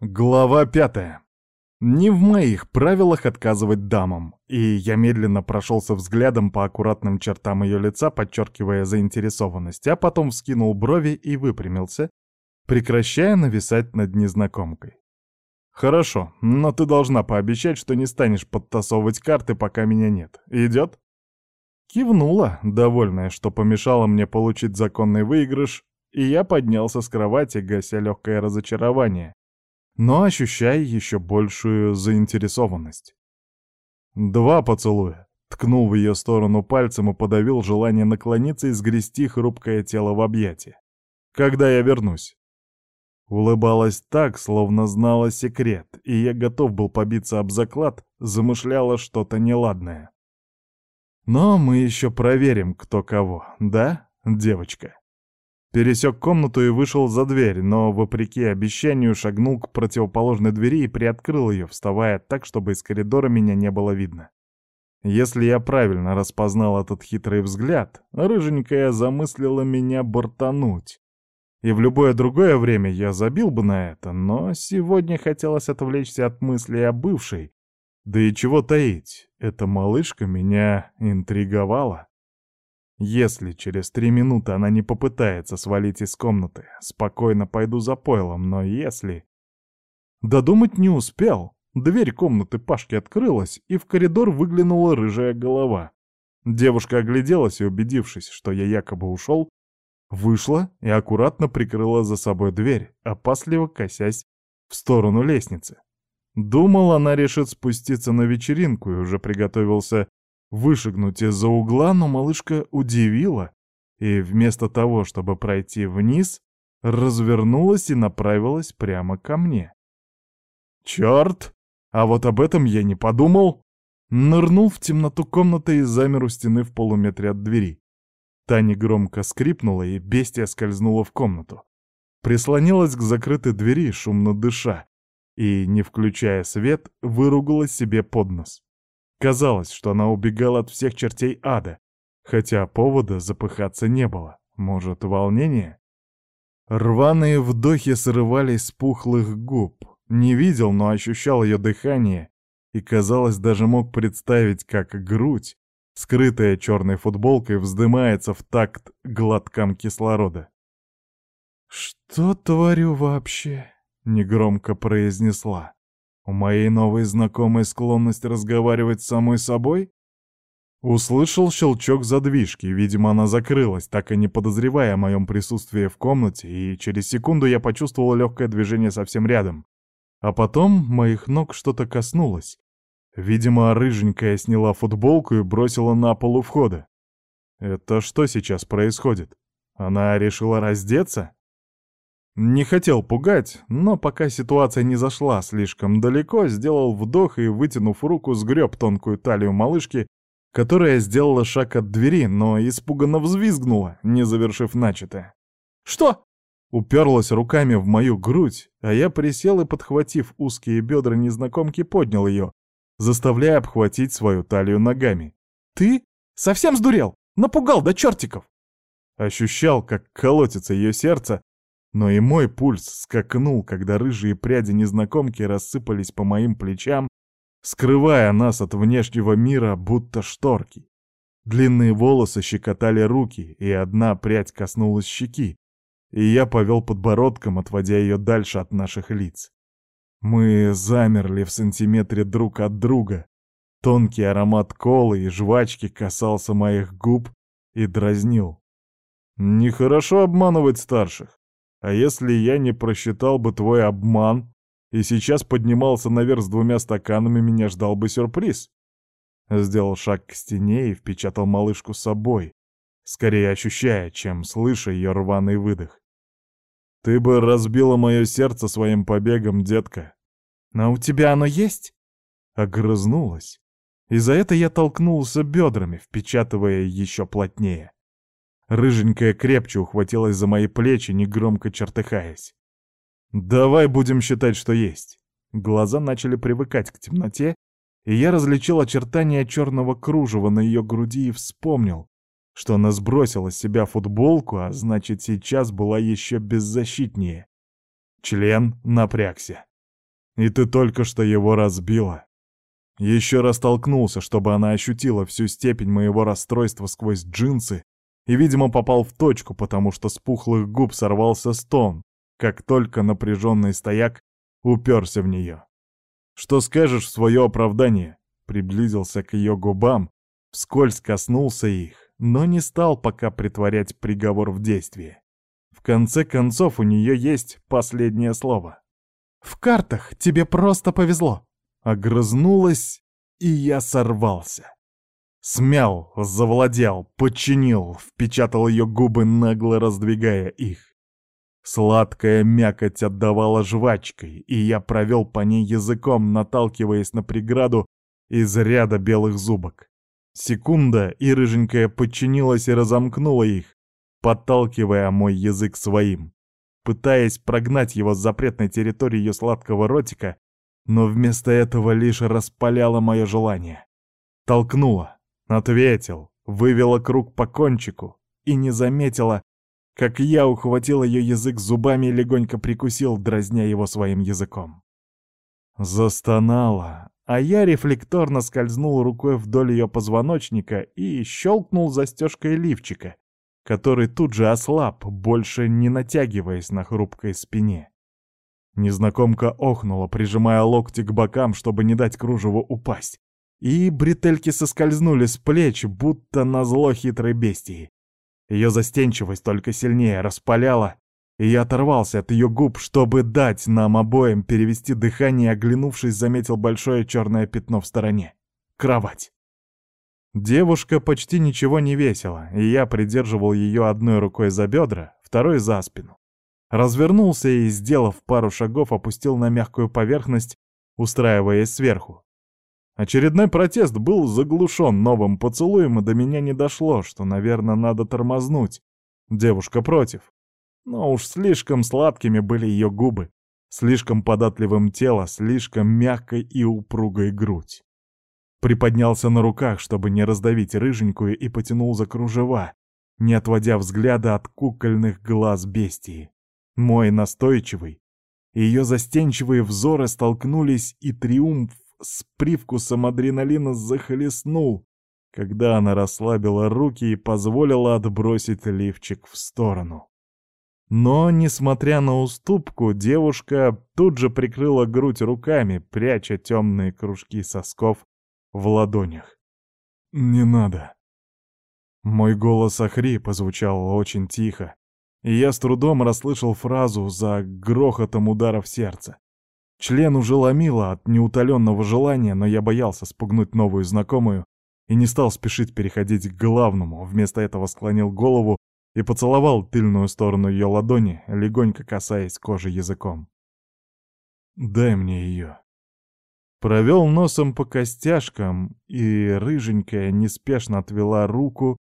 Глава пятая. Не в моих правилах отказывать дамам, и я медленно прошелся взглядом по аккуратным чертам ее лица, подчеркивая заинтересованность, а потом вскинул брови и выпрямился, прекращая нависать над незнакомкой. «Хорошо, но ты должна пообещать, что не станешь подтасовывать карты, пока меня нет. Идет?» Кивнула, довольная, что помешала мне получить законный выигрыш, и я поднялся с кровати, гася легкое разочарование, но ощущая еще большую заинтересованность. Два поцелуя. Ткнул в ее сторону пальцем и подавил желание наклониться и сгрести хрупкое тело в объятия. «Когда я вернусь?» Улыбалась так, словно знала секрет, и я готов был побиться об заклад, замышляла что-то неладное. Но мы еще проверим, кто кого, да, девочка? Пересек комнату и вышел за дверь, но, вопреки обещанию, шагнул к противоположной двери и приоткрыл ее, вставая так, чтобы из коридора меня не было видно. Если я правильно распознал этот хитрый взгляд, рыженькая замыслила меня бортануть. И в любое другое время я забил бы на это, но сегодня хотелось отвлечься от мыслей о бывшей. Да и чего таить, эта малышка меня интриговала. Если через три минуты она не попытается свалить из комнаты, спокойно пойду за пойлом, но если... Додумать не успел. Дверь комнаты Пашки открылась, и в коридор выглянула рыжая голова. Девушка огляделась и, убедившись, что я якобы ушел, вышла и аккуратно прикрыла за собой дверь, опасливо косясь в сторону лестницы. Думал, она решит спуститься на вечеринку и уже приготовился вышагнуть из-за угла, но малышка удивила и вместо того, чтобы пройти вниз, развернулась и направилась прямо ко мне. «Черт! А вот об этом я не подумал!» Нырнул в темноту комнаты и замер у стены в полуметре от двери. Таня громко скрипнула, и бестия скользнула в комнату. Прислонилась к закрытой двери, шумно дыша, и, не включая свет, выругалась себе под нос. Казалось, что она убегала от всех чертей ада, хотя повода запыхаться не было. Может, волнение? Рваные вдохи срывались с пухлых губ. Не видел, но ощущал ее дыхание и, казалось, даже мог представить, как грудь, скрытая черной футболкой, вздымается в такт глоткам кислорода. «Что творю вообще?» — негромко произнесла. У моей новой знакомой склонность разговаривать с самой собой? Услышал щелчок задвижки, видимо, она закрылась, так и не подозревая о моем присутствии в комнате, и через секунду я почувствовал легкое движение совсем рядом. А потом моих ног что-то коснулось. Видимо, рыженькая сняла футболку и бросила на пол у входа. Это что сейчас происходит? Она решила раздеться? Не хотел пугать, но пока ситуация не зашла слишком далеко, сделал вдох и, вытянув руку, сгреб тонкую талию малышки, которая сделала шаг от двери, но испуганно взвизгнула, не завершив начатое. «Что?» Уперлась руками в мою грудь, а я присел и, подхватив узкие бедра незнакомки, поднял ее, заставляя обхватить свою талию ногами. «Ты? Совсем сдурел? Напугал до чертиков!» Ощущал, как колотится ее сердце, но и мой пульс скакнул, когда рыжие пряди незнакомки рассыпались по моим плечам, скрывая нас от внешнего мира, будто шторки. Длинные волосы щекотали руки, и одна прядь коснулась щеки, и я повел подбородком, отводя ее дальше от наших лиц. Мы замерли в сантиметре друг от друга. Тонкий аромат колы и жвачки касался моих губ и дразнил. Нехорошо обманывать старших. А если я не просчитал бы твой обман и сейчас поднимался наверх с двумя стаканами, меня ждал бы сюрприз. Сделал шаг к стене и впечатал малышку с собой, скорее ощущая, чем слыша ее рваный выдох. Ты бы разбила мое сердце своим побегом, детка. А у тебя оно есть? Огрызнулась. И за это я толкнулся бедрами, впечатывая еще плотнее. Рыженькая крепче ухватилась за мои плечи, негромко чертыхаясь. «Давай будем считать, что есть». Глаза начали привыкать к темноте, и я различил очертания черного кружева на ее груди и вспомнил, что она сбросила с себя футболку, а значит, сейчас была еще беззащитнее. Член напрягся. И ты только что его разбила. Еще раз толкнулся, чтобы она ощутила всю степень моего расстройства сквозь джинсы, и, видимо, попал в точку, потому что с пухлых губ сорвался стон, как только напряженный стояк уперся в нее. «Что скажешь в свое оправдание?» Приблизился к ее губам, вскользь коснулся их, но не стал пока притворять приговор в действие. В конце концов, у нее есть последнее слово. «В картах тебе просто повезло!» Огрызнулась, и я сорвался. Смял, завладел, подчинил, впечатал ее губы, нагло раздвигая их. Сладкая мякоть отдавала жвачкой, и я провел по ней языком, наталкиваясь на преграду из ряда белых зубок. Секунда, и рыженькая подчинилась и разомкнула их, подталкивая мой язык своим, пытаясь прогнать его с запретной территории ее сладкого ротика, но вместо этого лишь распаляла мое желание. Толкнула, ответил, вывела круг по кончику и не заметила, как я ухватил ее язык зубами и легонько прикусил, дразня его своим языком. Застонала, а я рефлекторно скользнул рукой вдоль ее позвоночника и щелкнул застежкой лифчика, который тут же ослаб, больше не натягиваясь на хрупкой спине. Незнакомка охнула, прижимая локти к бокам, чтобы не дать кружеву упасть. И бретельки соскользнули с плеч, будто на зло хитрой бестии. Ее застенчивость только сильнее распаляла, и я оторвался от ее губ, чтобы дать нам обоим перевести дыхание, оглянувшись, заметил большое черное пятно в стороне. Кровать. Девушка почти ничего не весила, и я придерживал ее одной рукой за бедра, второй за спину. Развернулся и, сделав пару шагов, опустил на мягкую поверхность, устраиваясь сверху. Очередной протест был заглушен новым поцелуем, и до меня не дошло, что, наверное, надо тормознуть. Девушка против. Но уж слишком сладкими были ее губы, слишком податливым тело, слишком мягкой и упругой грудь. Приподнялся на руках, чтобы не раздавить рыженькую, и потянул за кружева, не отводя взгляда от кукольных глаз бестии. Мой настойчивый, ее застенчивые взоры столкнулись, и триумф с привкусом адреналина захлестнул, когда она расслабила руки и позволила отбросить лифчик в сторону. Но, несмотря на уступку, девушка тут же прикрыла грудь руками, пряча темные кружки сосков в ладонях. «Не надо». Мой голос охрип звучал очень тихо, и я с трудом расслышал фразу за грохотом удара в сердце. Член уже ломило от неутоленного желания, но я боялся спугнуть новую знакомую и не стал спешить переходить к главному, вместо этого склонил голову и поцеловал тыльную сторону ее ладони, легонько касаясь кожи языком. «Дай мне ее». Провел носом по костяшкам, и рыженькая неспешно отвела руку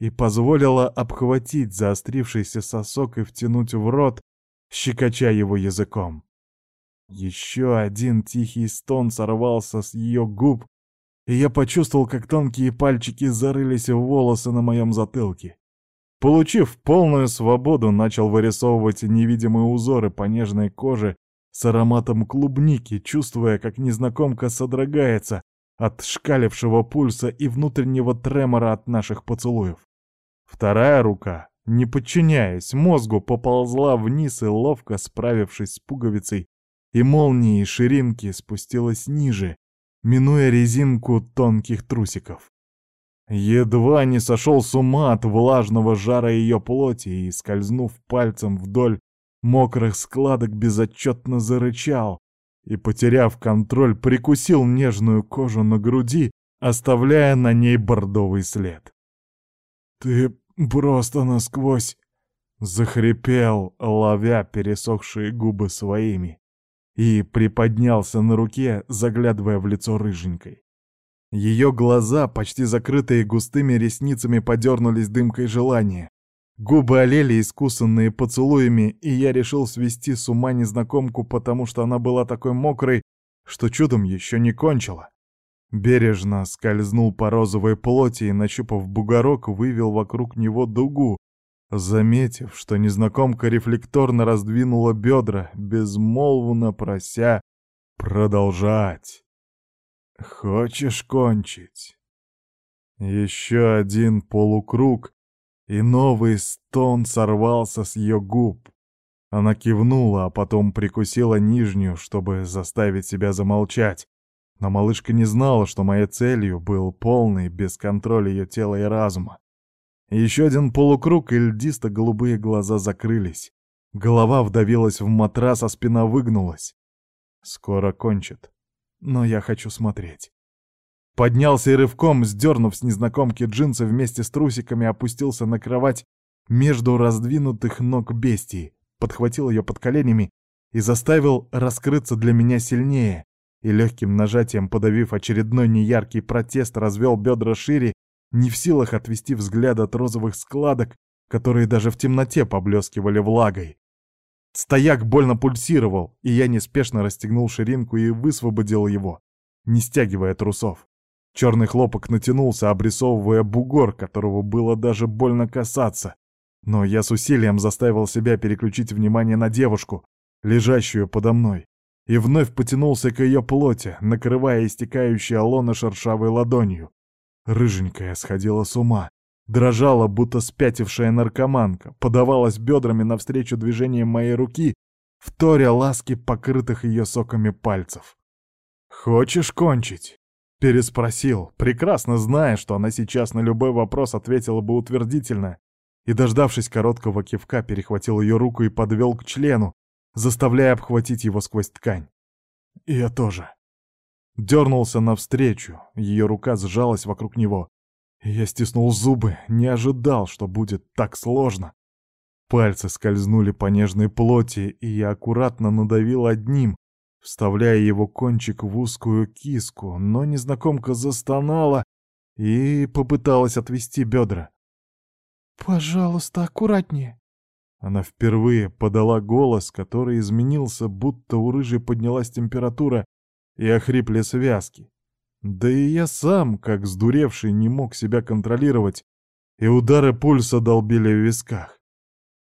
и позволила обхватить заострившийся сосок и втянуть в рот, щекоча его языком. Еще один тихий стон сорвался с ее губ, и я почувствовал, как тонкие пальчики зарылись в волосы на моем затылке. Получив полную свободу, начал вырисовывать невидимые узоры по нежной коже с ароматом клубники, чувствуя, как незнакомка содрогается от шкалившего пульса и внутреннего тремора от наших поцелуев. Вторая рука, не подчиняясь мозгу, поползла вниз и, ловко справившись с пуговицей, и молнией ширинки спустилась ниже, минуя резинку тонких трусиков. Едва не сошел с ума от влажного жара ее плоти и, скользнув пальцем вдоль мокрых складок, безотчетно зарычал и, потеряв контроль, прикусил нежную кожу на груди, оставляя на ней бордовый след. «Ты просто насквозь!» — захрипел, ловя пересохшие губы своими и приподнялся на руке, заглядывая в лицо рыженькой. Ее глаза, почти закрытые густыми ресницами, подернулись дымкой желания. Губы олели, искусанные поцелуями, и я решил свести с ума незнакомку, потому что она была такой мокрой, что чудом еще не кончила. Бережно скользнул по розовой плоти и, нащупав бугорок, вывел вокруг него дугу, Заметив, что незнакомка рефлекторно раздвинула бедра, безмолвно прося Продолжать. Хочешь кончить? Еще один полукруг, и новый стон сорвался с ее губ. Она кивнула, а потом прикусила нижнюю, чтобы заставить себя замолчать. Но малышка не знала, что моей целью был полный без контроля ее тела и разума. Еще один полукруг, и льдисто-голубые глаза закрылись. Голова вдавилась в матрас, а спина выгнулась. Скоро кончит. Но я хочу смотреть. Поднялся и рывком, сдернув с незнакомки джинсы вместе с трусиками, опустился на кровать между раздвинутых ног бестии подхватил ее под коленями и заставил раскрыться для меня сильнее, и легким нажатием, подавив очередной неяркий протест, развел бедра шире, не в силах отвести взгляд от розовых складок, которые даже в темноте поблескивали влагой. Стояк больно пульсировал, и я неспешно расстегнул ширинку и высвободил его, не стягивая трусов. Черный хлопок натянулся, обрисовывая бугор, которого было даже больно касаться, но я с усилием заставил себя переключить внимание на девушку, лежащую подо мной, и вновь потянулся к ее плоти, накрывая истекающее лоно шершавой ладонью. Рыженькая сходила с ума, дрожала, будто спятившая наркоманка, подавалась бедрами навстречу движениям моей руки, вторя ласки покрытых ее соками пальцев. «Хочешь кончить?» — переспросил, прекрасно зная, что она сейчас на любой вопрос ответила бы утвердительно, и, дождавшись короткого кивка, перехватил ее руку и подвел к члену, заставляя обхватить его сквозь ткань. Я тоже. Дернулся навстречу, ее рука сжалась вокруг него. я стиснул зубы, не ожидал, что будет так сложно. Пальцы скользнули по нежной плоти, и я аккуратно надавил одним, вставляя его кончик в узкую киску, но незнакомка застонала и попыталась отвести бедра. «Пожалуйста, аккуратнее». Она впервые подала голос, который изменился, будто у рыжей поднялась температура и охрипли связки. Да и я сам, как сдуревший, не мог себя контролировать, и удары пульса долбили в висках.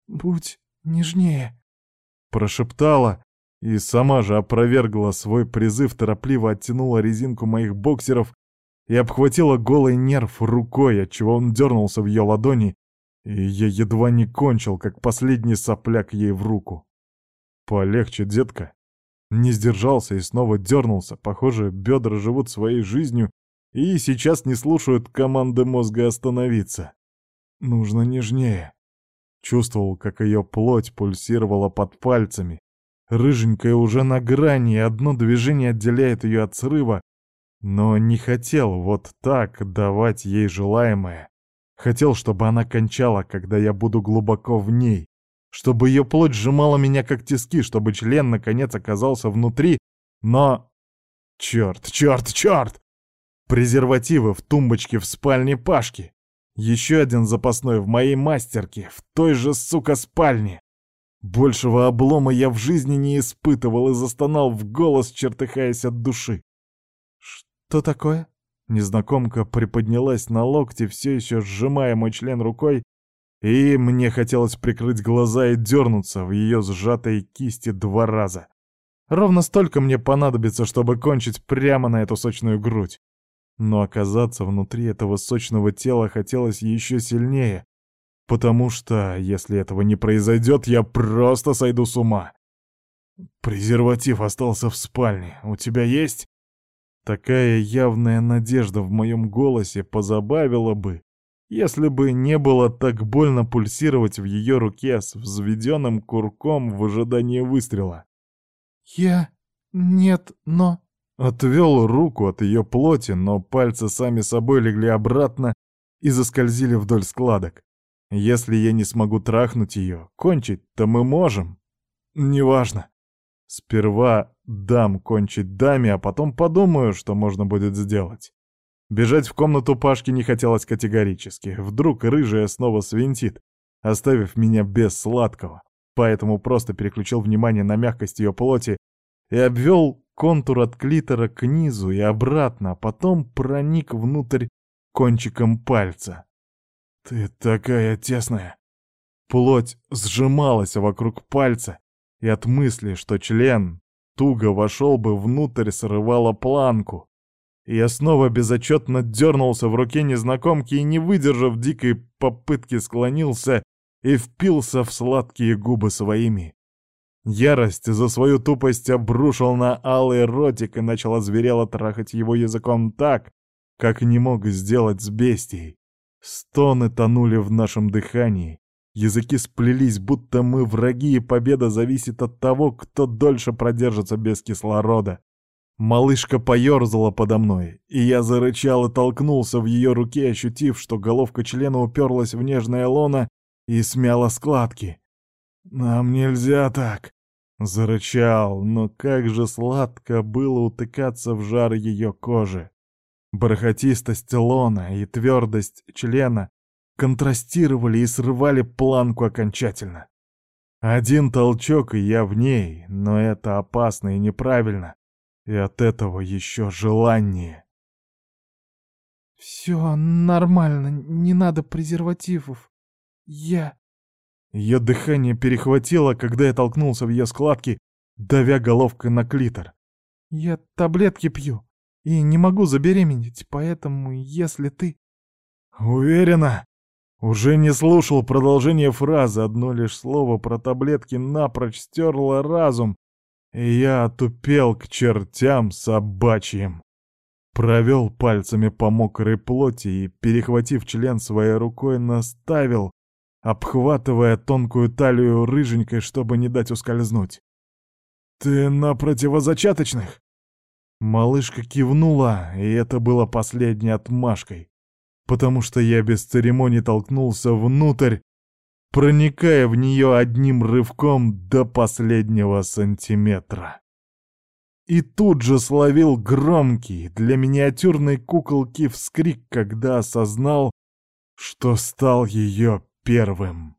«Будь нежнее», — прошептала, и сама же опровергла свой призыв, торопливо оттянула резинку моих боксеров и обхватила голый нерв рукой, отчего он дернулся в ее ладони, и я едва не кончил, как последний сопляк ей в руку. «Полегче, детка». Не сдержался и снова дернулся. Похоже, бедра живут своей жизнью и сейчас не слушают команды мозга остановиться. Нужно нежнее. Чувствовал, как ее плоть пульсировала под пальцами. Рыженькая уже на грани, и одно движение отделяет ее от срыва, но не хотел вот так давать ей желаемое. Хотел, чтобы она кончала, когда я буду глубоко в ней. Чтобы ее плоть сжимала меня как тиски, чтобы член наконец оказался внутри, но... Черт, черт, черт! Презервативы в тумбочке в спальне Пашки. Еще один запасной в моей мастерке, в той же, сука, спальне. Большего облома я в жизни не испытывал и застонал в голос, чертыхаясь от души. «Что такое?» Незнакомка приподнялась на локте, все еще сжимая мой член рукой, и мне хотелось прикрыть глаза и дернуться в ее сжатой кисти два раза. Ровно столько мне понадобится, чтобы кончить прямо на эту сочную грудь. Но оказаться внутри этого сочного тела хотелось еще сильнее, потому что, если этого не произойдет, я просто сойду с ума. Презерватив остался в спальне. У тебя есть? Такая явная надежда в моем голосе позабавила бы, если бы не было так больно пульсировать в ее руке с взведенным курком в ожидании выстрела. «Я... нет, но...» Отвел руку от ее плоти, но пальцы сами собой легли обратно и заскользили вдоль складок. Если я не смогу трахнуть ее, кончить-то мы можем. Неважно. Сперва дам кончить даме, а потом подумаю, что можно будет сделать. Бежать в комнату Пашки не хотелось категорически. Вдруг рыжая снова свинтит, оставив меня без сладкого. Поэтому просто переключил внимание на мягкость ее плоти и обвел контур от клитора к низу и обратно, а потом проник внутрь кончиком пальца. «Ты такая тесная!» Плоть сжималась вокруг пальца, и от мысли, что член туго вошел бы внутрь, срывала планку. Я снова безотчетно дернулся в руке незнакомки и, не выдержав дикой попытки, склонился и впился в сладкие губы своими. Ярость за свою тупость обрушил на алый ротик и начал озверело трахать его языком так, как не мог сделать с бестией. Стоны тонули в нашем дыхании, языки сплелись, будто мы враги, и победа зависит от того, кто дольше продержится без кислорода. Малышка поерзала подо мной, и я зарычал и толкнулся в ее руке, ощутив, что головка члена уперлась в нежное лоно и смяла складки. «Нам нельзя так!» Зарычал, но как же сладко было утыкаться в жар ее кожи. Бархатистость лона и твердость члена контрастировали и срывали планку окончательно. Один толчок, и я в ней, но это опасно и неправильно и от этого еще желание. «Все нормально, не надо презервативов. Я...» Ее дыхание перехватило, когда я толкнулся в ее складки, давя головкой на клитор. «Я таблетки пью и не могу забеременеть, поэтому если ты...» «Уверена?» Уже не слушал продолжение фразы, одно лишь слово про таблетки напрочь стерло разум, я отупел к чертям собачьим. Провел пальцами по мокрой плоти и, перехватив член своей рукой, наставил, обхватывая тонкую талию рыженькой, чтобы не дать ускользнуть. «Ты на противозачаточных?» Малышка кивнула, и это было последней отмашкой, потому что я без церемоний толкнулся внутрь проникая в нее одним рывком до последнего сантиметра. И тут же словил громкий для миниатюрной куколки вскрик, когда осознал, что стал ее первым.